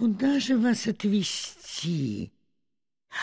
куда же вас отвезти?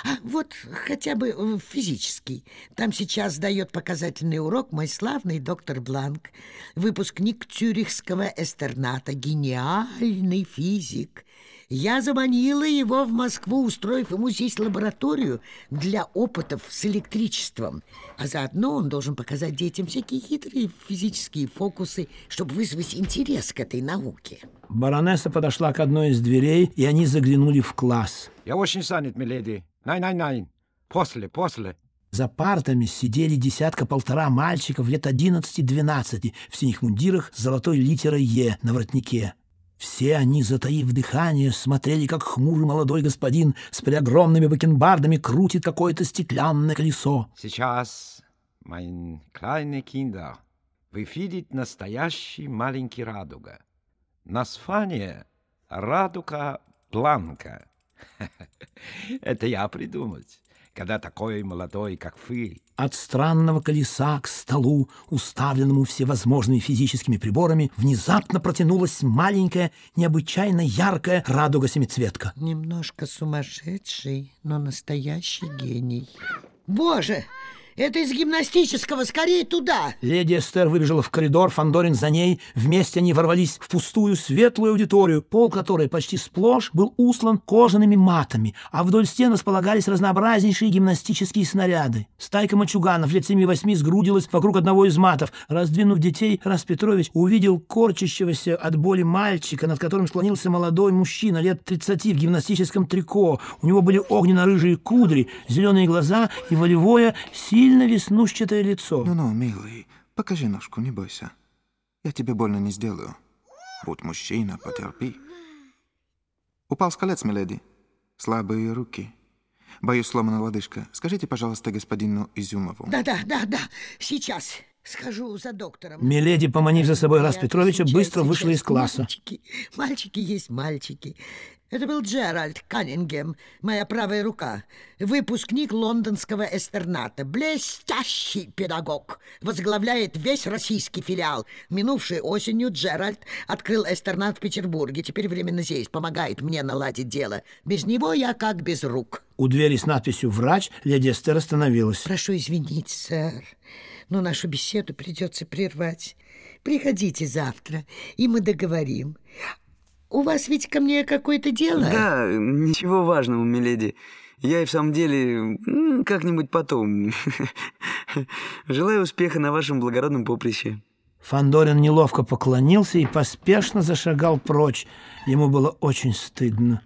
А вот хотя бы физический. Там сейчас дает показательный урок мой славный доктор Бланк, выпускник Цюрихского эстерната, гениальный физик. Я заманила его в Москву, устроив ему здесь лабораторию для опытов с электричеством. А заодно он должен показать детям всякие хитрые физические фокусы, чтобы вызвать интерес к этой науке. Баронесса подошла к одной из дверей, и они заглянули в класс. Я очень занят, миледи. Nein-nein-nein. После, после. За партами сидели десятка-полтора мальчиков лет 11-12 в синих мундирах с золотой литерой «Е» на воротнике. Все они, затаив дыхание, смотрели, как хмурый молодой господин с преогромными бакенбардами крутит какое-то стеклянное колесо. Сейчас, mein kleine Kinder, вы видите настоящий маленький радуга. Название радуга бланка. Это я придумать когда такой молодой, как вы. От странного колеса к столу, уставленному всевозможными физическими приборами, внезапно протянулась маленькая, необычайно яркая радуга-семицветка. Немножко сумасшедший, но настоящий гений. Боже! Это из гимнастического, скорее туда! Леди Эстер выбежала в коридор, Фандорин за ней. Вместе они ворвались в пустую светлую аудиторию, пол которой почти сплошь был услан кожаными матами, а вдоль стен располагались разнообразнейшие гимнастические снаряды. Стайка мальчуганов лет семи-восьми сгрудилась вокруг одного из матов. Раздвинув детей, Рас Петрович увидел корчащегося от боли мальчика, над которым склонился молодой мужчина лет тридцати в гимнастическом трико. У него были огненно-рыжие кудри, зеленые глаза и волевое, сильное сильно веснушчатое лицо. Ну-ну, милый, покажи ножку, не бойся. Я тебе больно не сделаю. Будь мужчина, потерпи. Упал с колец, миледи. Слабые руки. Боюсь, сломана лодыжка. Скажите, пожалуйста, господину Изюмову. Да-да, да-да, сейчас. Схожу за доктором. Миледи, поманив за собой Рас Петровича, быстро вышла из класса. Мальчики, мальчики есть мальчики. Это был Джеральд Каннингем, моя правая рука, выпускник лондонского эстерната, блестящий педагог, возглавляет весь российский филиал. Минувшей осенью Джеральд открыл эстернат в Петербурге, теперь временно здесь, помогает мне наладить дело. Без него я как без рук. У двери с надписью «Врач» леди Эстер остановилась. Прошу извинить, сэр, но нашу беседу придется прервать. Приходите завтра, и мы договорим. У вас ведь ко мне какое-то дело? Да, ничего важного, миледи. Я и в самом деле как-нибудь потом. Желаю успеха на вашем благородном поприще. Фандорин неловко поклонился и поспешно зашагал прочь. Ему было очень стыдно.